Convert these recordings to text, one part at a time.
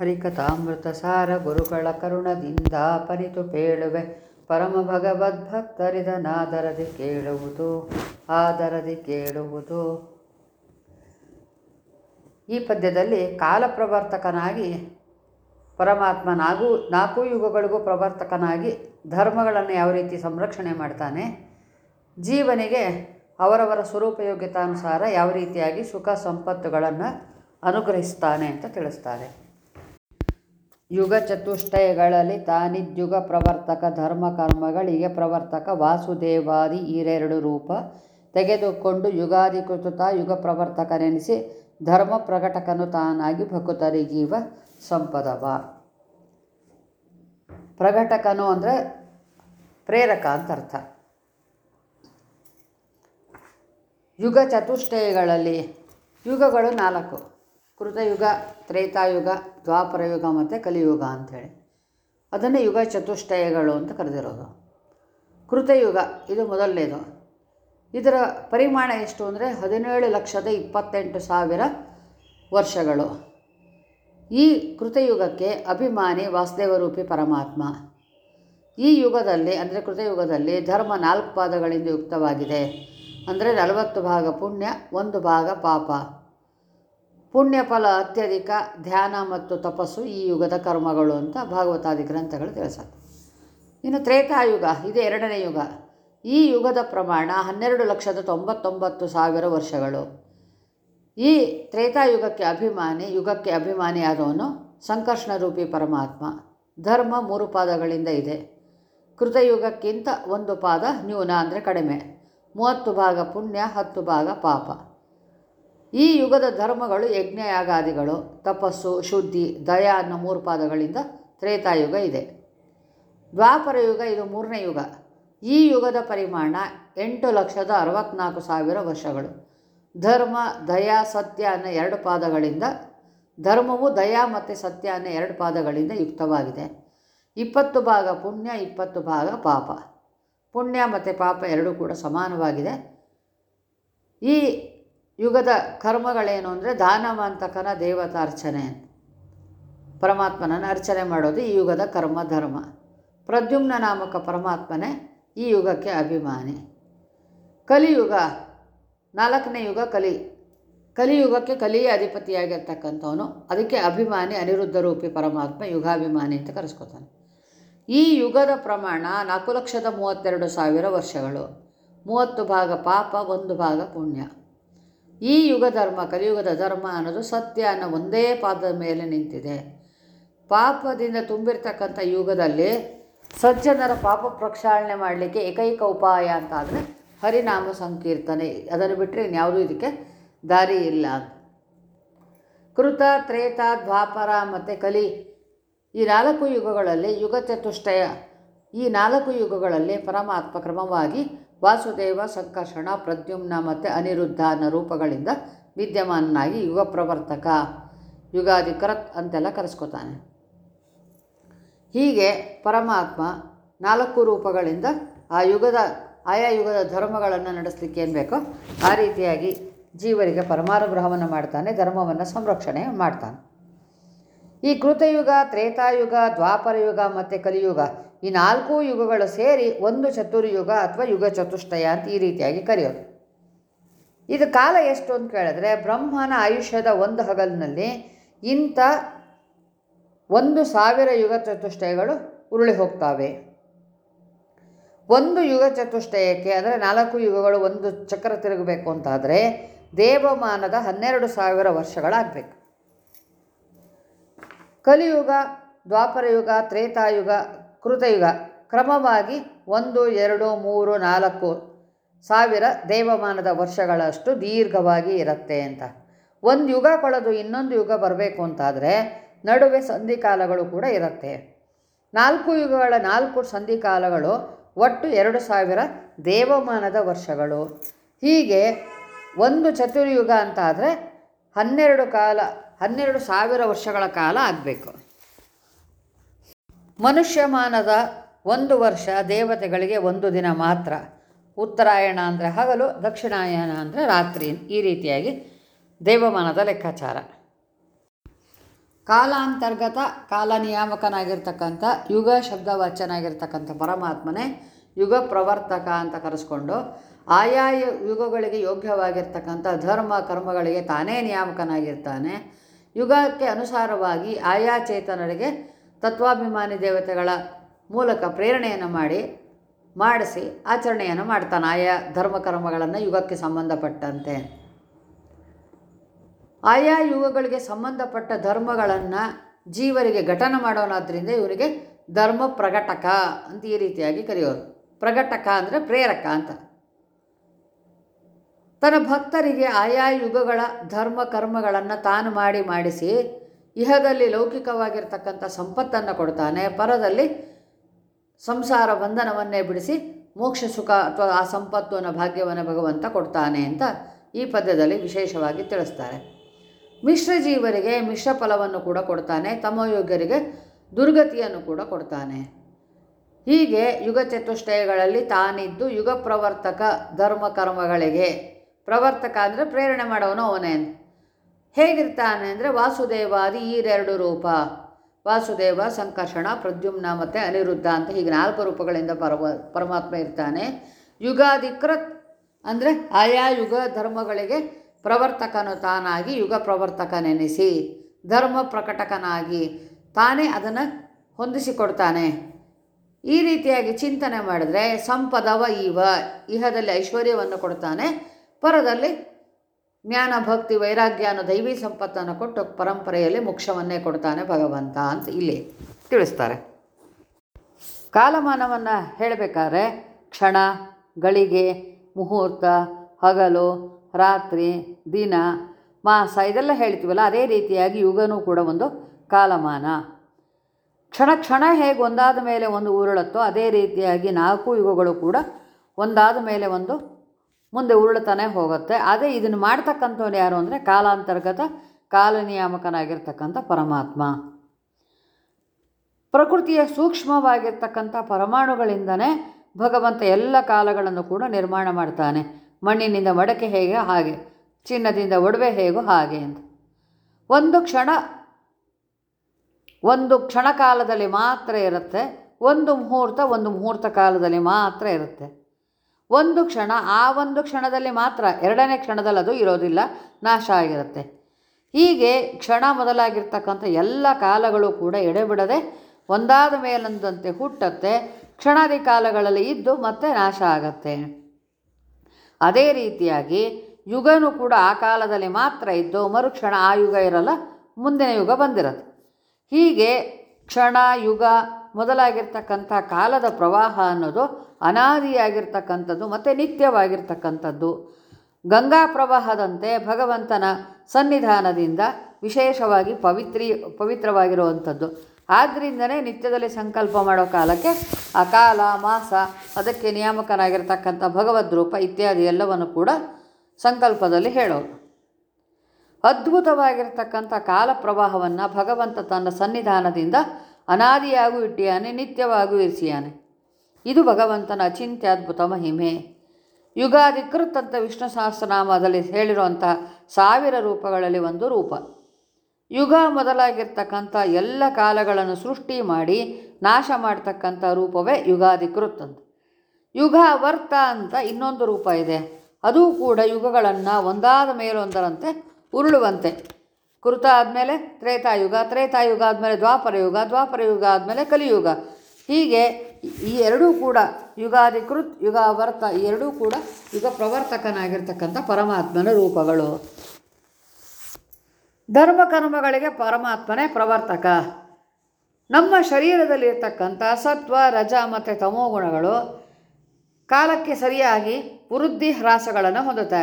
ಹರಿಕಥಾಮೃತ ಸಾರ ಗುರುಗಳ ಕರುಣದಿಂದ ಪರಿತು ಪೇಳುವೆ. ಪರಮ ಭಗವದ್ಭಕ್ತರಿದನಾದರದಿ ಕೇಳುವುದು, ಆದರದಿ ಕೇಳುವುದು. ಈ ಪದ್ಯದಲ್ಲಿ ಕಾಲಪ್ರವರ್ತಕನಾಗಿ ಪರಮಾತ್ಮ ನಾಲ್ಕು ನಾಲ್ಕು ಯುಗಗಳಿಗೂ ಪ್ರವರ್ತಕನಾಗಿ ಧರ್ಮಗಳನ್ನು ಯಾವ ರೀತಿ ಸಂರಕ್ಷಣೆ ಮಾಡ್ತಾನೆ, ಜೀವನಿಗೆ ಅವರವರ ಸ್ವರೂಪಯೋಗ್ಯತಾನುಸಾರ ಯಾವ ರೀತಿಯಾಗಿ ಸುಖ ಸಂಪತ್ತುಗಳನ್ನು ಅನುಗ್ರಹಿಸ್ತಾನೆ ಅಂತ ತಿಳಿಸ್ತಾರೆ ಯುಗ ಚತುಷ್ಟಯಗಳಲ್ಲಿ ತಾನಿದ್ಯುಗ ಪ್ರವರ್ತಕ ಧರ್ಮ ಕರ್ಮಗಳಿಗೆ ಪ್ರವರ್ತಕ ವಾಸುದೇವಾದಿ ಈರೆರಡು ರೂಪ ತೆಗೆದುಕೊಂಡು ಯುಗಾಧಿಕೃತ ಯುಗ ಪ್ರವರ್ತಕನೆನಿಸಿ ಧರ್ಮ ಪ್ರಕಟಕನು ತಾನಾಗಿ ಭಕುತರಿಗೀವ ಸಂಪದವ. ಪ್ರಕಟಕನು ಅಂದರೆ ಪ್ರೇರಕ ಅಂತ ಅರ್ಥ. ಯುಗ ಚತುಷ್ಟಯಗಳಲ್ಲಿ ಯುಗಗಳು ನಾಲ್ಕು. ಕೃತಯುಗ, ತ್ರೇತಾಯುಗ, ದ್ವಾಪರಯುಗ ಮತ್ತು ಕಲಿಯುಗ ಅಂಥೇಳಿ. ಅದನ್ನೇ ಯುಗ ಚತುಷ್ಟಯಗಳು ಅಂತ ಕರೆದಿರೋದು. ಕೃತಯುಗ, ಇದು ಮೊದಲನೇದು. ಇದರ ಪರಿಮಾಣ ಎಷ್ಟು ಅಂದರೆ ಹದಿನೇಳು ಲಕ್ಷದ ಇಪ್ಪತ್ತೆಂಟು ಸಾವಿರ ವರ್ಷಗಳು. ಈ ಕೃತಯುಗಕ್ಕೆ ಅಭಿಮಾನಿ ವಾಸುದೇವರೂಪಿ ಪರಮಾತ್ಮ. ಈ ಯುಗದಲ್ಲಿ, ಅಂದರೆ ಕೃತಯುಗದಲ್ಲಿ ಧರ್ಮ ನಾಲ್ಕು ಪಾದಗಳಿಂದ ಯುಕ್ತವಾಗಿದೆ. ಅಂದರೆ ನಲವತ್ತು ಭಾಗ ಪುಣ್ಯ, ಒಂದು ಭಾಗ ಪಾಪ. ಪುಣ್ಯ ಫಲ ಅತ್ಯಧಿಕ ಧ್ಯಾನ ಮತ್ತು ತಪಸ್ಸು ಈ ಯುಗದ ಕರ್ಮಗಳು ಅಂತ ಭಾಗವತಾದಿ ಗ್ರಂಥಗಳು ತಿಳಿಸುತ್ತೆ ಇನ್ನು ತ್ರೇತಾಯುಗ, ಇದು ಎರಡನೇ ಯುಗ. ಈ ಯುಗದ ಪ್ರಮಾಣ ಹನ್ನೆರಡು ಲಕ್ಷದ ತೊಂಬತ್ತೊಂಬತ್ತು ಸಾವಿರ ವರ್ಷಗಳು. ಈ ತ್ರೇತಾಯುಗಕ್ಕೆ ಅಭಿಮಾನಿ, ಯುಗಕ್ಕೆ ಅಭಿಮಾನಿಯಾದವನು ಸಂಕರ್ಷಣ ರೂಪಿ ಪರಮಾತ್ಮ. ಧರ್ಮ ಮೂರು ಪಾದಗಳಿಂದ ಇದೆ. ಕೃತಯುಗಕ್ಕಿಂತ ಒಂದು ಪಾದ ನ್ಯೂನ ಅಂದರೆ ಕಡಿಮೆ. ಮೂವತ್ತು ಭಾಗ ಪುಣ್ಯ, ಹತ್ತು ಭಾಗ ಪಾಪ. ಈ ಯುಗದ ಧರ್ಮಗಳು ಯಜ್ಞಯಾಗಾದಿಗಳು, ತಪಸ್ಸು, ಶುದ್ಧಿ, ದಯ ಅನ್ನೋ ಮೂರು ಪಾದಗಳಿಂದ ತ್ರೇತಾಯುಗ ಇದೆ. ದ್ವಾಪರ ಯುಗ ಇದು ಮೂರನೇ ಯುಗ. ಈ ಯುಗದ ಪರಿಮಾಣ ಎಂಟು ಲಕ್ಷದ ಅರವತ್ನಾಲ್ಕು ಸಾವಿರ ವರ್ಷಗಳು. ಧರ್ಮ, ದಯ, ಸತ್ಯ ಅನ್ನೋ ಎರಡು ಪಾದಗಳಿಂದ, ಧರ್ಮವು ದಯಾ ಮತ್ತು ಸತ್ಯ ಅನ್ನೋ ಎರಡು ಪಾದಗಳಿಂದ ಯುಕ್ತವಾಗಿದೆ. ಇಪ್ಪತ್ತು ಭಾಗ ಪುಣ್ಯ, ಇಪ್ಪತ್ತು ಭಾಗ ಪಾಪ. ಪುಣ್ಯ ಮತ್ತು ಪಾಪ ಎರಡೂ ಕೂಡ ಸಮಾನವಾಗಿದೆ. ಈ ಯುಗದ ಕರ್ಮಗಳೇನು ಅಂದರೆ ದಾನವಂತಕನ ದೇವತಾರ್ಚನೆ ಪರಮಾತ್ಮನನ್ನು ಅರ್ಚನೆ ಮಾಡೋದು ಈ ಯುಗದ ಕರ್ಮ ಧರ್ಮ. ಪ್ರದ್ಯುಮ್ನ ನಾಮಕ ಪರಮಾತ್ಮನೇ ಈ ಯುಗಕ್ಕೆ ಅಭಿಮಾನಿ. ಕಲಿಯುಗ, ನಾಲ್ಕನೇ ಯುಗ ಕಲಿ. ಕಲಿಯುಗಕ್ಕೆ ಕಲಿಯ ಅಧಿಪತಿಯಾಗಿರ್ತಕ್ಕಂಥವನು. ಅದಕ್ಕೆ ಅಭಿಮಾನಿ, ಅನಿರುದ್ಧ ರೂಪಿ ಪರಮಾತ್ಮ, ಯುಗಾಭಿಮಾನಿ ಅಂತ ಕರೆಸ್ಕೊತಾನೆ. ಈ ಯುಗದ ಪ್ರಮಾಣ ನಾಲ್ಕು ಲಕ್ಷದ ಮೂವತ್ತೆರಡು ಸಾವಿರ ವರ್ಷಗಳು. ಮೂವತ್ತು ಭಾಗ ಪಾಪ, ಒಂದು ಭಾಗ ಪುಣ್ಯ. ಈ ಯುಗ ಧರ್ಮ, ಕಲಿಯುಗದ ಧರ್ಮ ಅನ್ನೋದು ಸತ್ಯ ಅನ್ನೋ ಒಂದೇ ಪಾದದ ಮೇಲೆ ನಿಂತಿದೆ. ಪಾಪದಿಂದ ತುಂಬಿರ್ತಕ್ಕಂಥ ಯುಗದಲ್ಲಿ ಸಜ್ಜನರ ಪಾಪ ಪ್ರಕ್ಷಾಳನೆ ಮಾಡಲಿಕ್ಕೆ ಏಕೈಕ ಉಪಾಯ ಅಂತ ಆದರೆ ಹರಿನಾಮ ಸಂಕೀರ್ತನೆ. ಅದನ್ನು ಬಿಟ್ಟರೆ ಇನ್ಯಾವುದೂ ಇದಕ್ಕೆ ದಾರಿ ಇಲ್ಲ. ಕೃತ, ತ್ರೇತ, ದ್ವಾಪರ ಮತ್ತು ಕಲಿ ಈ ನಾಲ್ಕು ಯುಗಗಳಲ್ಲಿ ಯುಗ ಚತುಷ್ಟಯ ಈ ನಾಲ್ಕು ಯುಗಗಳಲ್ಲಿ ಪರಮಾತ್ಮ ಕ್ರಮವಾಗಿ ವಾಸುದೇವ ಸಂಕರ್ಷಣ ಪ್ರದ್ಯುಮ್ನ ಮತ್ತು ಅನಿರುದ್ಧ ಅನ್ನೋ ರೂಪಗಳಿಂದ ವಿದ್ಯಮಾನನಾಗಿ ಯುಗ ಪ್ರವರ್ತಕ. ಯುಗಾದಿ ಕರತ್ ಅಂತೆಲ್ಲ ಕರೆಸ್ಕೊತಾನೆ. ಹೀಗೆ ಪರಮಾತ್ಮ ನಾಲ್ಕು ರೂಪಗಳಿಂದ ಆ ಯುಗದ, ಆಯಾ ಯುಗದ ಧರ್ಮಗಳನ್ನು ನಡೆಸಲಿಕ್ಕೆ ಏನು ಬೇಕೋ ಆ ರೀತಿಯಾಗಿ ಜೀವರಿಗೆ ಪರಮಾನುಗ್ರಹವನ್ನು ಮಾಡ್ತಾನೆ, ಧರ್ಮವನ್ನು ಸಂರಕ್ಷಣೆ ಮಾಡ್ತಾನೆ. ಈ ಕೃತಯುಗ, ತ್ರೇತಾಯುಗ, ದ್ವಾಪರಯುಗ ಮತ್ತು ಕಲಿಯುಗ ಈ ನಾಲ್ಕು ಯುಗಗಳು ಸೇರಿ ಒಂದು ಚತುರ್ಯುಗ ಅಥವಾ ಯುಗ ಚತುಷ್ಟಯ ಅಂತ ಈ ರೀತಿಯಾಗಿ ಕರೆಯೋದು. ಇದು ಕಾಲ ಎಷ್ಟು ಅಂತ ಕೇಳಿದ್ರೆ ಬ್ರಹ್ಮನ ಆಯುಷ್ಯದ ಒಂದು ಹಗಲಿನಲ್ಲಿ ಇಂಥ ಒಂದು ಸಾವಿರ ಯುಗ ಚತುಷ್ಟಯಗಳು ಉರುಳಿ ಹೋಗ್ತವೆ. ಒಂದು ಯುಗ ಚತುಷ್ಟಯಕ್ಕೆ ಅಂದರೆ ನಾಲ್ಕು ಯುಗಗಳು ಒಂದು ಚಕ್ರ ತಿರುಗಬೇಕು ಅಂತಾದರೆ ದೇವಮಾನದ ಹನ್ನೆರಡು ಸಾವಿರ ವರ್ಷಗಳಾಗಬೇಕು. ಕಲಿಯುಗ, ದ್ವಾಪರಯುಗ, ತ್ರೇತಾಯುಗ, ಕೃತಯುಗ ಕ್ರಮವಾಗಿ ಒಂದು, ಎರಡು, ಮೂರು, ನಾಲ್ಕು ಸಾವಿರ ದೇವಮಾನದ ವರ್ಷಗಳಷ್ಟು ದೀರ್ಘವಾಗಿ ಇರುತ್ತೆ ಅಂತ. ಒಂದು ಯುಗ ಕಳೆದು ಇನ್ನೊಂದು ಯುಗ ಬರಬೇಕು ಅಂತಾದರೆ ನಡುವೆ ಸಂಧಿಕಾಲಗಳು ಕೂಡ ಇರುತ್ತೆ. ನಾಲ್ಕು ಯುಗಗಳ ನಾಲ್ಕು ಸಂಧಿಕಾಲಗಳು ಒಟ್ಟು ಎರಡು ಸಾವಿರ ದೇವಮಾನದ ವರ್ಷಗಳು. ಹೀಗೆ ಒಂದು ಚತುರ್ಯುಗ ಅಂತಾದರೆ ಹನ್ನೆರಡು ಕಾಲ ಹನ್ನೆರಡು ಸಾವಿರ ವರ್ಷಗಳ ಕಾಲ ಆಗಬೇಕು. ಮನುಷ್ಯಮಾನದ ಒಂದು ವರ್ಷ ದೇವತೆಗಳಿಗೆ ಒಂದು ದಿನ ಮಾತ್ರ. ಉತ್ತರಾಯಣ ಅಂದರೆ ಹಗಲು, ದಕ್ಷಿಣಾಯನ ಅಂದರೆ ರಾತ್ರಿ ಈ ರೀತಿಯಾಗಿ ದೇವಮಾನದ ಲೆಕ್ಕಾಚಾರ. ಕಾಲಾಂತರ್ಗತ ಕಾಲ ನಿಯಾಮಕನಾಗಿರ್ತಕ್ಕಂಥ ಯುಗ ಶಬ್ದವಾಚ್ಯನಾಗಿರ್ತಕ್ಕಂಥ ಪರಮಾತ್ಮನೇ ಯುಗ ಪ್ರವರ್ತಕ ಅಂತ ಕರೆಸ್ಕೊಂಡು ಆಯಾ ಯುಗಗಳಿಗೆ ಯೋಗ್ಯವಾಗಿರ್ತಕ್ಕಂಥ ಧರ್ಮ, ಕರ್ಮಗಳಿಗೆ ತಾನೇ ನಿಯಾಮಕನಾಗಿರ್ತಾನೆ. ಯುಗಕ್ಕೆ ಅನುಸಾರವಾಗಿ ಆಯಾ ಚೇತನರಿಗೆ ತತ್ವಾಭಿಮಾನಿ ದೇವತೆಗಳ ಮೂಲಕ ಪ್ರೇರಣೆಯನ್ನು ಮಾಡಿ, ಮಾಡಿಸಿ, ಆಚರಣೆಯನ್ನು ಮಾಡ್ತಾನೆ ಆಯಾ ಧರ್ಮ ಕರ್ಮಗಳನ್ನು ಯುಗಕ್ಕೆ ಸಂಬಂಧಪಟ್ಟಂತೆ. ಆಯಾ ಯುಗಗಳಿಗೆ ಸಂಬಂಧಪಟ್ಟ ಧರ್ಮಗಳನ್ನು ಜೀವರಿಗೆ ಘಟನೆ ಮಾಡೋನಾದ್ರಿಂದ ಇವರಿಗೆ ಧರ್ಮ ಪ್ರಗಟಕ ಅಂತ ಈ ರೀತಿಯಾಗಿ ಕರೆಯೋರು. ಪ್ರಗಟಕ ಅಂದರೆ ಪ್ರೇರಕ ಅಂತ. ತನ್ನ ಭಕ್ತರಿಗೆ ಆಯಾ ಯುಗಗಳ ಧರ್ಮ ಕರ್ಮಗಳನ್ನು ತಾನು ಮಾಡಿ ಮಾಡಿಸಿ ಇಹದಲ್ಲಿ ಲೌಕಿಕವಾಗಿರ್ತಕ್ಕಂಥ ಸಂಪತ್ತನ್ನು ಕೊಡ್ತಾನೆ. ಪರದಲ್ಲಿ ಸಂಸಾರ ಬಂಧನವನ್ನೇ ಬಿಡಿಸಿ ಮೋಕ್ಷ ಸುಖ ಅಥವಾ ಆ ಸಂಪತ್ತು ಅನ್ನೋ ಭಾಗ್ಯವನ್ನು ಭಗವಂತ ಕೊಡ್ತಾನೆ ಅಂತ ಈ ಪದ್ಯದಲ್ಲಿ ವಿಶೇಷವಾಗಿ ತಿಳಿಸ್ತಾರೆ. ಮಿಶ್ರ ಜೀವರಿಗೆ ಮಿಶ್ರ ಫಲವನ್ನು ಕೂಡ ಕೊಡ್ತಾನೆ. ತಮೋಯೋಗ್ಯರಿಗೆ ದುರ್ಗತಿಯನ್ನು ಕೂಡ ಕೊಡ್ತಾನೆ. ಹೀಗೆ ಯುಗ ಚತುಷ್ಟಯಗಳಲ್ಲಿ ತಾನಿದ್ದು ಯುಗ ಪ್ರವರ್ತಕ ಧರ್ಮ ಕರ್ಮಗಳಿಗೆ ಪ್ರವರ್ತಕ ಅಂದರೆ ಪ್ರೇರಣೆ ಮಾಡೋನು ಅವನೇ ಹೇಗಿರ್ತಾನೆ ಅಂದರೆ ವಾಸುದೇವಾದಿ ಈರೆರಡು ರೂಪ. ವಾಸುದೇವ, ಸಂಕರ್ಷಣ, ಪ್ರದ್ಯುಮ್ನ ಮತ್ತು ಅನಿರುದ್ಧ ಅಂತ ಹೀಗೆ ನಾಲ್ಕು ರೂಪಗಳಿಂದ ಪರಮ ಪರಮಾತ್ಮ ಇರ್ತಾನೆ. ಯುಗಾಧಿಕೃತ್ ಅಂದರೆ ಆಯಾ ಯುಗ ಧರ್ಮಗಳಿಗೆ ಪ್ರವರ್ತಕನು ತಾನಾಗಿ ಯುಗ ಪ್ರವರ್ತಕನೆನಿಸಿ, ಧರ್ಮ ಪ್ರಕಟಕನಾಗಿ ತಾನೇ ಅದನ್ನು ಹೊಂದಿಸಿಕೊಡ್ತಾನೆ. ಈ ರೀತಿಯಾಗಿ ಚಿಂತನೆ ಮಾಡಿದ್ರೆ ಸಂಪದವ ಇವ ಇಹದಲ್ಲಿ ಐಶ್ವರ್ಯವನ್ನು ಕೊಡ್ತಾನೆ. ಪರದಲ್ಲಿ ಜ್ಞಾನ, ಭಕ್ತಿ, ವೈರಾಗ್ಯ ಅನ್ನೋ ದೈವಿ ಸಂಪತ್ತನ್ನು ಕೊಟ್ಟು ಪರಂಪರೆಯಲ್ಲಿ ಮೋಕ್ಷವನ್ನೇ ಕೊಡ್ತಾನೆ ಭಗವಂತ ಅಂತ ಇಲ್ಲಿ ತಿಳಿಸ್ತಾರೆ. ಕಾಲಮಾನವನ್ನು ಹೇಳಬೇಕಾದ್ರೆ ಕ್ಷಣ, ಗಳಿಗೆ, ಮುಹೂರ್ತ, ಹಗಲು, ರಾತ್ರಿ, ದಿನ, ಮಾಸ ಇದೆಲ್ಲ ಹೇಳ್ತೀವಲ್ಲ, ಅದೇ ರೀತಿಯಾಗಿ ಯುಗನೂ ಕೂಡ ಒಂದು ಕಾಲಮಾನ. ಕ್ಷಣ ಕ್ಷಣ ಹೇಗೆ ಒಂದಾದ ಮೇಲೆ ಒಂದು ಉರುಳತ್ತೋ ಅದೇ ರೀತಿಯಾಗಿ ನಾಲ್ಕು ಯುಗಗಳು ಕೂಡ ಒಂದಾದ ಮೇಲೆ ಒಂದು ಮುಂದೆ ಉರುಳುತ್ತಾನೆ ಹೋಗುತ್ತೆ. ಅದೇ ಇದನ್ನು ಮಾಡ್ತಕ್ಕಂಥವ್ರು ಯಾರು ಅಂದರೆ ಕಾಲಾಂತರ್ಗತ ಕಾಲನಿಯಾಮಕನಾಗಿರ್ತಕ್ಕಂಥ ಪರಮಾತ್ಮ. ಪ್ರಕೃತಿಯ ಸೂಕ್ಷ್ಮವಾಗಿರ್ತಕ್ಕಂಥ ಪರಮಾಣುಗಳಿಂದನೇ ಭಗವಂತ ಎಲ್ಲ ಕಾಲಗಳನ್ನು ಕೂಡ ನಿರ್ಮಾಣ ಮಾಡ್ತಾನೆ. ಮಣ್ಣಿನಿಂದ ಮಡಕೆ ಹೇಗೆ, ಹಾಗೆ. ಚಿನ್ನದಿಂದ ಒಡವೆ ಹೇಗೋ ಹಾಗೆ ಅಂತ. ಒಂದು ಕ್ಷಣ ಒಂದು ಕ್ಷಣ ಕಾಲದಲ್ಲಿ ಮಾತ್ರ ಇರುತ್ತೆ. ಒಂದು ಮುಹೂರ್ತ ಒಂದು ಮುಹೂರ್ತ ಕಾಲದಲ್ಲಿ ಮಾತ್ರ ಇರುತ್ತೆ. ಒಂದು ಕ್ಷಣ, ಆ ಒಂದು ಕ್ಷಣದಲ್ಲಿ ಮಾತ್ರ, ಎರಡನೇ ಕ್ಷಣದಲ್ಲಿ ಅದು ಇರೋದಿಲ್ಲ, ನಾಶ ಆಗಿರುತ್ತೆ. ಹೀಗೆ ಕ್ಷಣ ಮೊದಲಾಗಿರ್ತಕ್ಕಂಥ ಎಲ್ಲ ಕಾಲಗಳು ಕೂಡ ಎಡೆಬಿಡದೆ, ಒಂದಾದ ಮೇಲಂದಂತೆ ಹುಟ್ಟತ್ತೆ, ಕ್ಷಣಾದಿ ಕಾಲಗಳಲ್ಲಿ ಇದ್ದು ಮತ್ತೆ ನಾಶ ಆಗತ್ತೆ. ಅದೇ ರೀತಿಯಾಗಿ ಯುಗನೂ ಕೂಡ ಆ ಕಾಲದಲ್ಲಿ ಮಾತ್ರ ಇದ್ದು, ಮರುಕ್ಷಣ ಆ ಯುಗ ಇರಲ್ಲ, ಮುಂದಿನ ಯುಗ ಬಂದಿರತ್ತೆ. ಹೀಗೆ ಕ್ಷಣ, ಯುಗ ಮೊದಲಾಗಿರ್ತಕ್ಕಂಥ ಕಾಲದ ಪ್ರವಾಹ ಅನ್ನೋದು ಅನಾದಿಯಾಗಿರ್ತಕ್ಕಂಥದ್ದು ಮತ್ತು ನಿತ್ಯವಾಗಿರ್ತಕ್ಕಂಥದ್ದು. ಗಂಗಾ ಪ್ರವಾಹದಂತೆ ಭಗವಂತನ ಸನ್ನಿಧಾನದಿಂದ ವಿಶೇಷವಾಗಿ ಪವಿತ್ರಿ, ಪವಿತ್ರವಾಗಿರುವಂಥದ್ದು. ಆದ್ದರಿಂದನೇ ನಿತ್ಯದಲ್ಲಿ ಸಂಕಲ್ಪ ಮಾಡೋ ಕಾಲಕ್ಕೆ ಅಕಾಲ ಕಾಲ, ಮಾಸ, ಅದಕ್ಕೆ ನಿಯಾಮಕನಾಗಿರ್ತಕ್ಕಂಥ ಭಗವದ್ ರೂಪ ಇತ್ಯಾದಿ ಎಲ್ಲವನ್ನು ಕೂಡ ಸಂಕಲ್ಪದಲ್ಲಿ ಹೇಳೋದು. ಅದ್ಭುತವಾಗಿರ್ತಕ್ಕಂಥ ಕಾಲ ಪ್ರವಾಹವನ್ನು ಭಗವಂತ ತನ್ನ ಸನ್ನಿಧಾನದಿಂದ ಅನಾದಿಯಾಗೂ ಇಟ್ಟಿಯಾನೆ ನಿತ್ಯವಾಗೂ ಇರಿಸಿಯಾನೆ ಇದು ಭಗವಂತನ ಅಚಿಂತ್ಯದ್ಭುತ ಮಹಿಮೆ. ಯುಗಾಧಿಕೃತ್ ಅಂತ ವಿಷ್ಣು ಸಹಸ್ರನಾಮದಲ್ಲಿ ಹೇಳಿರುವಂಥ ಸಾವಿರ ರೂಪಗಳಲ್ಲಿ ಒಂದು ರೂಪ. ಯುಗ ಮೊದಲಾಗಿರ್ತಕ್ಕಂಥ ಎಲ್ಲ ಕಾಲಗಳನ್ನು ಸೃಷ್ಟಿ ಮಾಡಿ ನಾಶ ಮಾಡ್ತಕ್ಕಂಥ ರೂಪವೇ ಯುಗಾಧಿಕೃತ್ ಅಂತ ಯುಗ ವರ್ತ ಅಂತ ಇನ್ನೊಂದು ರೂಪ ಇದೆ. ಅದೂ ಕೂಡ ಯುಗಗಳನ್ನು ಒಂದಾದ ಮೇಲೊಂದರಂತೆ ಉರುಳುವಂತೆ. ಕೃತ ಆದಮೇಲೆ ತ್ರೇತಾಯುಗ ತ್ರೇತಾಯುಗ ಆದಮೇಲೆ ದ್ವಾಪರ ಯುಗ ದ್ವಾಪರ ಯುಗ ಆದಮೇಲೆ ಕಲಿಯುಗ. ಹೀಗೆ ಈ ಎರಡೂ ಕೂಡ ಯುಗಾದಿಕೃತ ಯುಗ ವರ್ತ ಈ ಎರಡೂ ಕೂಡ ಯುಗ ಪ್ರವರ್ತಕನಾಗಿರ್ತಕ್ಕಂಥ ಪರಮಾತ್ಮನ ರೂಪಗಳು. ಧರ್ಮ ಕರ್ಮಗಳಿಗೆ ಪರಮಾತ್ಮನೇ ಪ್ರವರ್ತಕ. ನಮ್ಮ ಶರೀರದಲ್ಲಿರ್ತಕ್ಕಂಥ ಸತ್ವ, ರಜ ಮತ್ತು ತಮೋ ಗುಣಗಳು ಕಾಲಕ್ಕೆ ಸರಿಯಾಗಿ ವೃದ್ಧಿ ಹ್ರಾಸಗಳನ್ನು ಹೊಂದುತ್ತಾ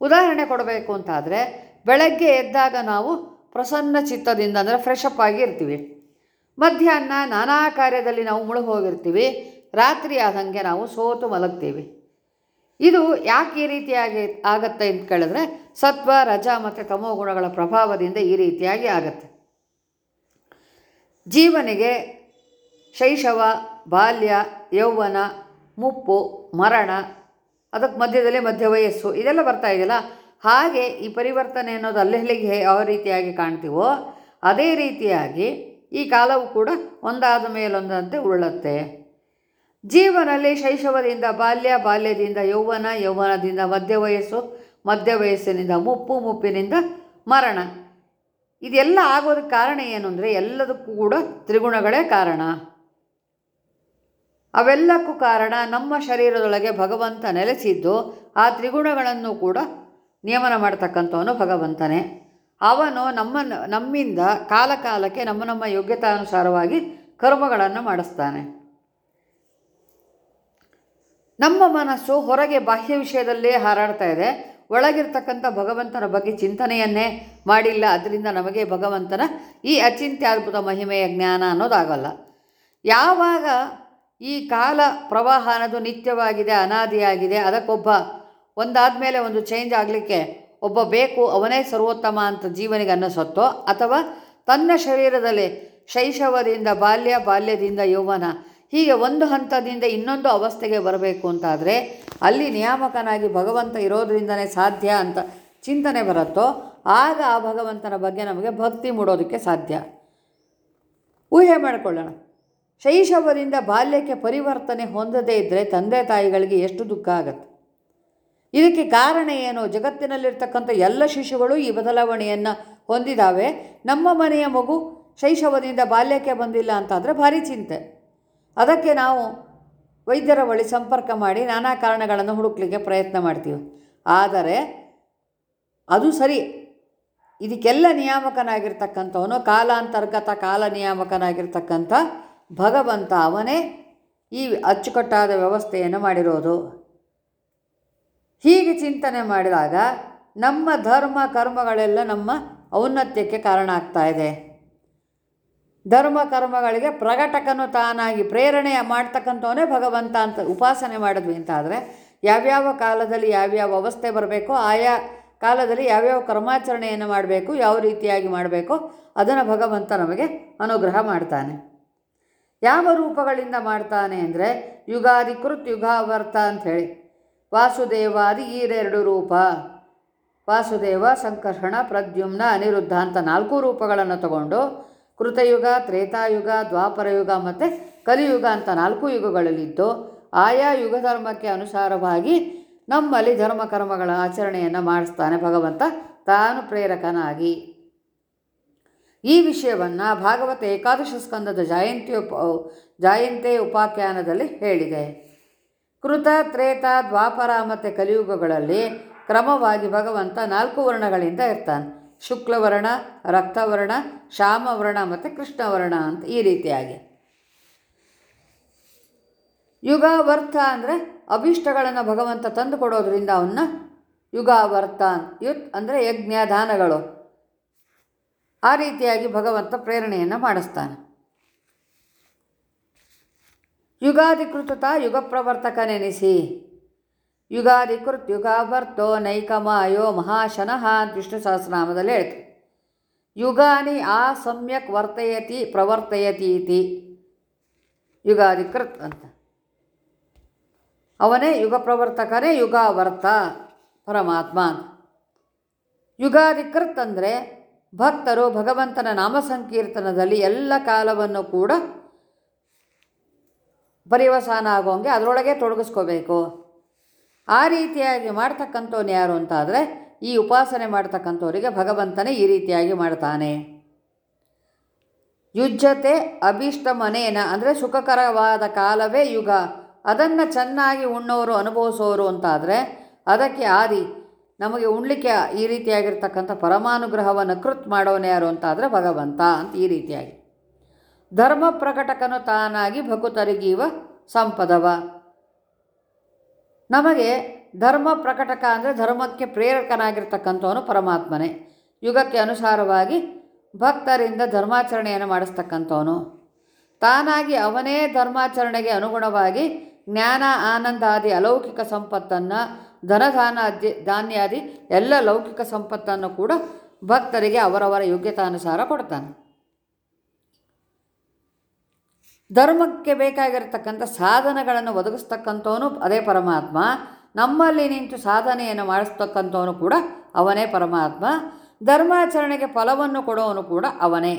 ಉದಾಹರಣೆ ಕೊಡಬೇಕು ಅಂತಾದರೆ ಬೆಳಗ್ಗೆ ಎದ್ದಾಗ ನಾವು ಪ್ರಸನ್ನ ಚಿತ್ತದಿಂದ, ಅಂದರೆ ಫ್ರೆಶ್ ಅಪ್ ಆಗಿ ಇರ್ತೀವಿ. ಮಧ್ಯಾಹ್ನ ನಾನಾ ಕಾರ್ಯದಲ್ಲಿ ನಾವು ಮುಳುಗಿ ಹೋಗಿರ್ತೀವಿ. ರಾತ್ರಿ ಆದಂಗೆ ನಾವು ಸೋತು ಮಲಗ್ತೀವಿ. ಇದು ಯಾಕೆ ಈ ರೀತಿಯಾಗಿ ಆಗತ್ತೆ ಅಂತ ಕೇಳಿದ್ರೆ, ಸತ್ವ, ರಜ ಮತ್ತು ತಮೋ ಗುಣಗಳ ಪ್ರಭಾವದಿಂದ ಈ ರೀತಿಯಾಗಿ ಆಗತ್ತೆ. ಜೀವನಿಗೆ ಶೈಶವ, ಬಾಲ್ಯ, ಯೌವನ, ಮುಪ್ಪು, ಮರಣ ಅದಕ್ಕೆ ಮಧ್ಯದಲ್ಲಿ ಮಧ್ಯ ವಯಸ್ಸು ಇದೆಲ್ಲ ಬರ್ತಾ ಇದೆಯಲ್ಲ? ಹಾಗೆ ಈ ಪರಿವರ್ತನೆ ಅನ್ನೋದು ಅಲ್ಲೆಲ್ಲಿಗೆ ಯಾವ ರೀತಿಯಾಗಿ ಕಾಣ್ತೀವೋ ಅದೇ ರೀತಿಯಾಗಿ ಈ ಕಾಲವು ಕೂಡ ಒಂದಾದ ಮೇಲೊಂದಂತೆ ಉರುಳುತ್ತೆ. ಜೀವನದಲ್ಲಿ ಶೈಶವದಿಂದ, ಬಾಲ್ಯ, ಬಾಲ್ಯದಿಂದ, ಯೌವನ, ಯೌವನದಿಂದ ಮಧ್ಯ ವಯಸ್ಸು ಮಧ್ಯ ವಯಸ್ಸಿನಿಂದ ಮುಪ್ಪು ಮುಪ್ಪಿನಿಂದ ಮರಣ. ಇದೆಲ್ಲ ಆಗೋದಕ್ಕೆ ಕಾರಣ ಏನು ಅಂದರೆ ಎಲ್ಲದಕ್ಕೂ ಕೂಡ ತ್ರಿಗುಣಗಳೇ ಕಾರಣ. ಅವೆಲ್ಲಕ್ಕೂ ಕಾರಣ ನಮ್ಮ ಶರೀರದೊಳಗೆ ಭಗವಂತ ನೆಲೆಸಿದ್ದು ಆ ತ್ರಿಗುಣಗಳನ್ನು ಕೂಡ ನಿಯಮನ ಮಾಡ್ತಕ್ಕಂಥವನು ಭಗವಂತನೇ. ಅವನು ನಮ್ಮ, ನಮ್ಮಿಂದ ಕಾಲ ಕಾಲಕ್ಕೆ ನಮ್ಮ ನಮ್ಮ ಯೋಗ್ಯತಾನುಸಾರವಾಗಿ ಕರ್ಮಗಳನ್ನು ಮಾಡಿಸ್ತಾನೆ. ನಮ್ಮ ಮನಸ್ಸು ಹೊರಗೆ ಬಾಹ್ಯ ವಿಷಯದಲ್ಲೇ ಹಾರಾಡ್ತಾ ಇದೆ. ಒಳಗಿರ್ತಕ್ಕಂಥ ಭಗವಂತನ ಬಗ್ಗೆ ಚಿಂತನೆಯನ್ನೇ ಮಾಡಿಲ್ಲ. ಅದರಿಂದ ನಮಗೆ ಭಗವಂತನ ಈ ಅಚಿಂತ್ಯದ್ಭುತ ಮಹಿಮೆಯ ಜ್ಞಾನ ಅನ್ನೋದಾಗಲ್ಲ. ಯಾವಾಗ ಈ ಕಾಲ ಪ್ರವಾಹ ಅನ್ನೋದು ನಿತ್ಯವಾಗಿದೆ, ಅನಾದಿಯಾಗಿದೆ, ಅದಕ್ಕೊಬ್ಬ ಒಂದಾದ ಮೇಲೆ ಒಂದು ಚೇಂಜ್ ಆಗಲಿಕ್ಕೆ ಒಬ್ಬ ಬೇಕು, ಅವನೇ ಸರ್ವೋತ್ತಮ ಅಂತ ಜೀವನಿಗೆ ಅನ್ನಿಸುತ್ತೋ ಅಥವಾ ತನ್ನ ಶರೀರದಲ್ಲಿ ಶೈಶವದಿಂದ, ಬಾಲ್ಯ, ಬಾಲ್ಯದಿಂದ ಯೌವನ ಹೀಗೆ ಒಂದು ಹಂತದಿಂದ ಇನ್ನೊಂದು ಅವಸ್ಥೆಗೆ ಬರಬೇಕು ಅಂತಾದರೆ ಅಲ್ಲಿ ನಿಯಾಮಕನಾಗಿ ಭಗವಂತ ಇರೋದರಿಂದನೇ ಸಾಧ್ಯ ಅಂತ ಚಿಂತನೆ ಬರುತ್ತೋ, ಆಗ ಆ ಭಗವಂತನ ಬಗ್ಗೆ ನಮಗೆ ಭಕ್ತಿ ಮೂಡೋದಕ್ಕೆ ಸಾಧ್ಯ. ಊಹೆ ಮಾಡಿಕೊಳ್ಳೋಣ. ಶೈಶವದಿಂದ ಬಾಲ್ಯಕ್ಕೆ ಪರಿವರ್ತನೆ ಹೊಂದದೇ ಇದ್ದರೆ ತಂದೆ ತಾಯಿಗಳಿಗೆ ಎಷ್ಟು ದುಃಖ ಆಗುತ್ತೆ? ಇದಕ್ಕೆ ಕಾರಣ ಏನು? ಜಗತ್ತಿನಲ್ಲಿರ್ತಕ್ಕಂಥ ಎಲ್ಲ ಶಿಶುಗಳು ಈ ಬದಲಾವಣೆಯನ್ನು ಹೊಂದಿದ್ದಾವೆ ನಮ್ಮ ಮನೆಯ ಮಗು ಶೈಶವದಿಂದ ಬಾಲ್ಯಕ್ಕೆ ಬಂದಿಲ್ಲ ಅಂತಾದರೆ ಭಾರಿ ಚಿಂತೆ. ಅದಕ್ಕೆ ನಾವು ವೈದ್ಯರ ಬಳಿ ಸಂಪರ್ಕ ಮಾಡಿ ನಾನಾ ಕಾರಣಗಳನ್ನು ಹುಡುಕ್ಲಿಕ್ಕೆ ಪ್ರಯತ್ನ ಮಾಡ್ತೀವಿ. ಆದರೆ ಅದು ಸರಿ. ಇದಕ್ಕೆಲ್ಲ ನಿಯಾಮಕನಾಗಿರ್ತಕ್ಕಂಥವನು ಕಾಲಾಂತರ್ಗತ ಕಾಲ ನಿಯಾಮಕನಾಗಿರ್ತಕ್ಕಂಥ ಭಗವಂತ ಅವನೇ ಈ ಅಚ್ಚುಕಟ್ಟಾದ ವ್ಯವಸ್ಥೆಯನ್ನು ಮಾಡಿರೋದು. ಹೀಗೆ ಚಿಂತನೆ ಮಾಡಿದಾಗ ನಮ್ಮ ಧರ್ಮ, ಕರ್ಮಗಳೆಲ್ಲ ನಮ್ಮ ಔನ್ನತ್ಯಕ್ಕೆ ಕಾರಣ ಆಗ್ತಾ ಇದೆ. ಧರ್ಮ, ಕರ್ಮಗಳಿಗೆ ಪ್ರಕಟಕನು ತಾನಾಗಿ ಪ್ರೇರಣೆ ಮಾಡ್ತಕ್ಕಂಥವನೇ ಭಗವಂತ ಅಂತ ಉಪಾಸನೆ ಮಾಡಿದ್ವಿ ಅಂತಾದರೆ ಯಾವ್ಯಾವ ಕಾಲದಲ್ಲಿ ಯಾವ್ಯಾವ ಅವಸ್ಥೆ ಬರಬೇಕೋ ಆಯಾ ಕಾಲದಲ್ಲಿ ಯಾವ್ಯಾವ ಕರ್ಮಾಚರಣೆಯನ್ನು ಮಾಡಬೇಕು, ಯಾವ ರೀತಿಯಾಗಿ ಮಾಡಬೇಕು ಅದನ್ನು ಭಗವಂತ ನಮಗೆ ಅನುಗ್ರಹ ಮಾಡ್ತಾನೆ. ಯಾವ ರೂಪಗಳಿಂದ ಮಾಡ್ತಾನೆ ಅಂದರೆ ಯುಗಾದಿ ಕೃತ್ ಯುಗಾವರ್ತ ಅಂಥೇಳಿ. ವಾಸುದೇವಾದಿ ಈರೆರಡು ರೂಪ. ವಾಸುದೇವ, ಸಂಕರ್ಷಣ, ಪ್ರದ್ಯುಮ್ನ, ಅನಿರುದ್ಧ ಅಂತ ನಾಲ್ಕು ರೂಪಗಳನ್ನು ತಗೊಂಡು ಕೃತಯುಗ, ತ್ರೇತಾಯುಗ, ದ್ವಾಪರಯುಗ ಮತ್ತು ಕಲಿಯುಗ ಅಂತ ನಾಲ್ಕು ಯುಗಗಳಲ್ಲಿದ್ದು ಆಯಾ ಯುಗ ಧರ್ಮಕ್ಕೆ ಅನುಸಾರವಾಗಿ ನಮ್ಮಲ್ಲಿ ಧರ್ಮ ಕರ್ಮಗಳ ಆಚರಣೆಯನ್ನು ಮಾಡಿಸ್ತಾನೆ ಭಗವಂತ, ತಾನು ಪ್ರೇರಕನಾಗಿ. ಈ ವಿಷಯವನ್ನು ಭಾಗವತ ಏಕಾದಶ ಸ್ಕಂದದ ಜಯಂತಿ ಉಪ ಜಯಂತಿ ಉಪಾಖ್ಯಾನದಲ್ಲಿ ಹೇಳಿದೆ. ಕೃತ, ತ್ರೇತ, ದ್ವಾಪರ ಮತ್ತು ಕಲಿಯುಗಗಳಲ್ಲಿ ಕ್ರಮವಾಗಿ ಭಗವಂತ ನಾಲ್ಕು ವರ್ಣಗಳಿಂದ ಇರ್ತಾನೆ. ಶುಕ್ಲವರ್ಣ, ರಕ್ತವರ್ಣ ಶ್ಯಾಮವರ್ಣ ಮತ್ತು ಕೃಷ್ಣವರ್ಣ ಅಂತ ಈ ರೀತಿಯಾಗಿ. ಯುಗಾವರ್ತ ಅಂದರೆ ಅಭೀಷ್ಟಗಳನ್ನು ಭಗವಂತ ತಂದು ಕೊಡೋದ್ರಿಂದ ಅವನ್ನ ಯುಗಾವರ್ತ ಯುತ್ ಅಂದರೆ ಯಜ್ಞ ದಾನಗಳು ಆ ರೀತಿಯಾಗಿ ಭಗವಂತ ಪ್ರೇರಣೆಯನ್ನು ಮಾಡಿಸ್ತಾನೆ. ಯುಗಾಧಿಕೃತ ಯುಗ ಪ್ರವರ್ತಕನೆನಿಸಿ ಯುಗಾಧಿಕೃತ್ ಯುಗಾವರ್ತೋ ನೈಕಮಾಯೋ ಮಹಾಶನಃ ಅಂತ ವಿಷ್ಣು ಸಹಸ್ರನಾಮದಲ್ಲಿ ಹೇಳ್ತು. ಯುಗಾನಿ ಆ ಸಮ್ಯಕ್ ವರ್ತಯತಿ ಪ್ರವರ್ತಯತಿ ಇತಿ. ಯುಗಾಧಿಕೃತ್ ಅಂತ. ಅವನೇ ಯುಗ ಪ್ರವರ್ತಕನೇ ಯುಗಾವರ್ತ ಪರಮಾತ್ಮ ಅಂತ. ಯುಗಾಧಿಕೃತ್ ಅಂದರೆ ಭಕ್ತರು ಭಗವಂತನ ನಾಮ ಸಂಕೀರ್ತನದಲ್ಲಿ ಎಲ್ಲ ಕಾಲವನ್ನು ಕೂಡ ಪರಿವಸಾನ ಆಗೋಂಗೆ ಅದರೊಳಗೆ ತೊಡಗಿಸ್ಕೋಬೇಕು. ಆ ರೀತಿಯಾಗಿ ಮಾಡ್ತಕ್ಕಂಥವ್ನು ಯಾರು ಅಂತಾದರೆ ಈ ಉಪಾಸನೆ ಮಾಡ್ತಕ್ಕಂಥವರಿಗೆ ಭಗವಂತನೇ ಈ ರೀತಿಯಾಗಿ ಮಾಡ್ತಾನೆ. ಯುಜ್ಜತೆ ಅಭೀಷ್ಟ ಮನೇನ ಅಂದರೆ ಸುಖಕರವಾದ ಕಾಲವೇ ಯುಗ. ಅದನ್ನು ಚೆನ್ನಾಗಿ ಉಣ್ಣೋರು, ಅನುಭವಿಸೋರು ಅಂತಾದರೆ ಅದಕ್ಕೆ ಆದಿ ನಮಗೆ ಉಣ್ಲಿಕ್ಕೆ ಈ ರೀತಿಯಾಗಿರ್ತಕ್ಕಂಥ ಪರಮಾನುಗ್ರಹವನ್ನು ಕೃತ್ ಮಾಡೋನು ಯಾರು ಅಂತಾದರೆ ಭಗವಂತ ಅಂತ ಈ ರೀತಿಯಾಗಿ. ಧರ್ಮ ಪ್ರಕಟಕನು ತಾನಾಗಿ ಭಕುತರಿಗೀವ ಸಂಪದವ. ನಮಗೆ ಧರ್ಮ ಪ್ರಕಟಕ ಅಂದರೆ ಧರ್ಮಕ್ಕೆ ಪ್ರೇರಕನಾಗಿರ್ತಕ್ಕಂಥವನು ಪರಮಾತ್ಮನೇ. ಯುಗಕ್ಕೆ ಅನುಸಾರವಾಗಿ ಭಕ್ತರಿಂದ ಧರ್ಮಾಚರಣೆಯನ್ನು ಮಾಡಿಸ್ತಕ್ಕಂಥವನು. ತಾನಾಗಿ ಅವನೇ ಧರ್ಮಾಚರಣೆಗೆ ಅನುಗುಣವಾಗಿ ಜ್ಞಾನ ಆನಂದಾದಿ ಅಲೌಕಿಕ ಸಂಪತ್ತನ್ನು, ಧನಧಾನ ಧಾನ್ಯಾದಿ ಎಲ್ಲ ಲೌಕಿಕ ಸಂಪತ್ತನ್ನು ಕೂಡ ಭಕ್ತರಿಗೆ ಅವರವರ ಯೋಗ್ಯತಾನುಸಾರ ಕೊಡ್ತಾನೆ. ಧರ್ಮಕ್ಕೆ ಬೇಕಾಗಿರತಕ್ಕಂಥ ಸಾಧನಗಳನ್ನು ಒದಗಿಸ್ತಕ್ಕಂಥವನು ಅದೇ ಪರಮಾತ್ಮ. ನಮ್ಮಲ್ಲಿ ನಿಂತು ಸಾಧನೆಯನ್ನು ಮಾಡಿಸ್ತಕ್ಕಂಥವನು ಕೂಡ ಅವನೇ ಪರಮಾತ್ಮ. ಧರ್ಮಾಚರಣೆಗೆ ಫಲವನ್ನು ಕೊಡೋವನು ಕೂಡ ಅವನೇ.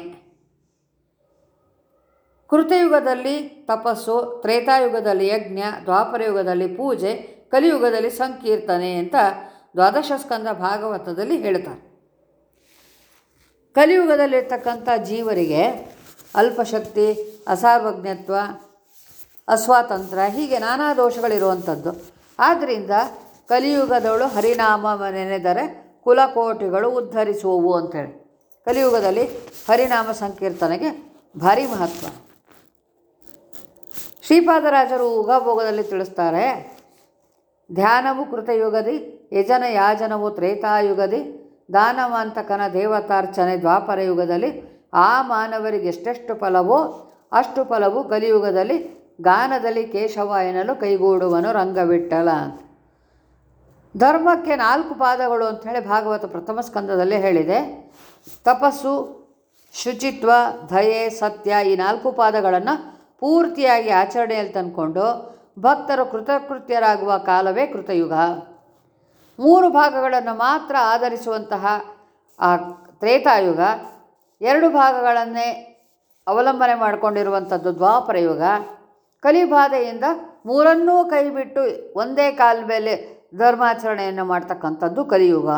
ಕೃತಯುಗದಲ್ಲಿ ತಪಸ್ಸು, ತ್ರೇತಾಯುಗದಲ್ಲಿ ಯಜ್ಞ, ದ್ವಾಪರಯುಗದಲ್ಲಿ ಪೂಜೆ, ಕಲಿಯುಗದಲ್ಲಿ ಸಂಕೀರ್ತನೆ ಅಂತ ದ್ವಾದಶ ಸ್ಕಂದ ಭಾಗವತದಲ್ಲಿ ಹೇಳ್ತಾರೆ. ಕಲಿಯುಗದಲ್ಲಿರ್ತಕ್ಕಂಥ ಜೀವರಿಗೆ ಅಲ್ಪಶಕ್ತಿ, ಅಸಾರ್ವಜ್ಞತ್ವ ಅಸ್ವಾತಂತ್ರ್ಯ ಹೀಗೆ ನಾನಾ ದೋಷಗಳಿರುವಂಥದ್ದು. ಆದ್ದರಿಂದ ಕಲಿಯುಗದವಳು ಹರಿನಾಮ ನೆನೆದರೆ ಕುಲಕೋಟಿಗಳು ಉದ್ಧರಿಸುವವು ಅಂತೇಳಿ. ಕಲಿಯುಗದಲ್ಲಿ ಹರಿನಾಮ ಸಂಕೀರ್ತನೆಗೆ ಭಾರಿ ಮಹತ್ವ. ಶ್ರೀಪಾದರಾಜರು ಉಗಭೋಗದಲ್ಲಿ ತಿಳಿಸ್ತಾರೆ, ಧ್ಯಾನವು ಕೃತಯುಗದಿ, ಯಜನ ಯಾಜನವು ತ್ರೇತಾಯುಗದಿ, ದಾನವಾಂತಕನ ದೇವತಾರ್ಚನೆ ದ್ವಾಪರ ಯುಗದಲ್ಲಿ ಆ ಮಾನವರಿಗೆ ಎಷ್ಟೆಷ್ಟು ಫಲವೋ ಅಷ್ಟು ಫಲವು ಕಲಿಯುಗದಲ್ಲಿ ಗಾನದಲ್ಲಿ ಕೇಶವ ಎನ್ನಲು ಕೈಗೂಡುವನು ರಂಗವಿಟ್ಟಲ ಅಂತ ಧರ್ಮಕ್ಕೆ ನಾಲ್ಕು ಪಾದಗಳು ಅಂಥೇಳಿ ಭಾಗವತ ಪ್ರಥಮ ಸ್ಕಂದದಲ್ಲಿ ಹೇಳಿದೆ. ತಪಸ್ಸು, ಶುಚಿತ್ವ, ದಯೆ, ಸತ್ಯ ಈ ನಾಲ್ಕು ಪಾದಗಳನ್ನು ಪೂರ್ತಿಯಾಗಿ ಆಚರಣೆಯಲ್ಲಿ ತಂದುಕೊಂಡು ಭಕ್ತರು ಕೃತಕೃತ್ಯರಾಗುವ ಕಾಲವೇ ಕೃತಯುಗ. ಮೂರು ಭಾಗಗಳನ್ನು ಮಾತ್ರ ಆಧರಿಸುವಂತಹ ಆ ತ್ರೇತಾಯುಗ. ಎರಡು ಭಾಗಗಳನ್ನೇ ಅವಲಂಬನೆ ಮಾಡಿಕೊಂಡಿರುವಂಥದ್ದು ದ್ವಾಪರ ಯುಗ. ಕಲಿಬಾಧೆಯಿಂದ ಮೂರನ್ನೂ ಕೈಬಿಟ್ಟು ಒಂದೇ ಕಾಲ ಮೇಲೆ ಧರ್ಮಾಚರಣೆಯನ್ನು ಮಾಡ್ತಕ್ಕಂಥದ್ದು ಕಲಿಯುಗ.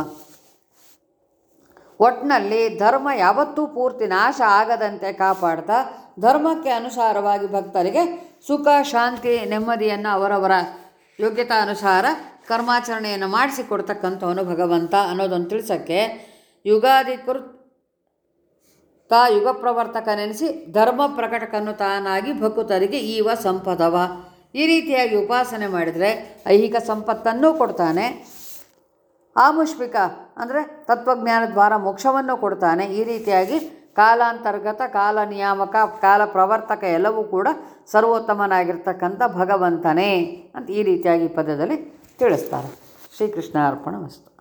ಒಟ್ಟಿನಲ್ಲಿ ಧರ್ಮ ಯಾವತ್ತೂ ಪೂರ್ತಿ ನಾಶ ಆಗದಂತೆ ಕಾಪಾಡ್ತಾ, ಧರ್ಮಕ್ಕೆ ಅನುಸಾರವಾಗಿ ಭಕ್ತರಿಗೆ ಸುಖ, ಶಾಂತಿ, ನೆಮ್ಮದಿಯನ್ನು ಅವರವರ ಯೋಗ್ಯತಾನುಸಾರ ಕರ್ಮಾಚರಣೆಯನ್ನು ಮಾಡಿಸಿಕೊಡ್ತಕ್ಕಂಥವನು ಭಗವಂತ ಅನ್ನೋದನ್ನು ತಿಳಿಸೋಕ್ಕೆ ಯುಗಾದಿ ಕೃತ್ ತಾ ಯುಗ ಪ್ರವರ್ತಕ ನೆನೆಸಿ ಧರ್ಮ ಪ್ರಕಟಕನ್ನು ತಾನಾಗಿ ಭಕ್ತರಿಗೆ ಈವ ಸಂಪದವ. ಈ ರೀತಿಯಾಗಿ ಉಪಾಸನೆ ಮಾಡಿದರೆ ಐಹಿಕ ಸಂಪತ್ತನ್ನೂ ಕೊಡ್ತಾನೆ. ಆಮುಷ್ಪಿಕ ಅಂದರೆ ತತ್ವಜ್ಞಾನ ದ್ವಾರ ಮೋಕ್ಷವನ್ನು ಕೊಡ್ತಾನೆ. ಈ ರೀತಿಯಾಗಿ ಕಾಲಾಂತರ್ಗತ, ಕಾಲ ನಿಯಾಮಕ, ಕಾಲ ಪ್ರವರ್ತಕ ಎಲ್ಲವೂ ಕೂಡ ಸರ್ವೋತ್ತಮನಾಗಿರ್ತಕ್ಕಂಥ ಭಗವಂತನೇ ಅಂತ ಈ ರೀತಿಯಾಗಿ ಪದ್ಯದಲ್ಲಿ ತಿಳಿಸ್ತಾರೆ. ಶ್ರೀಕೃಷ್ಣ ಅರ್ಪಣ ವಸ್ತು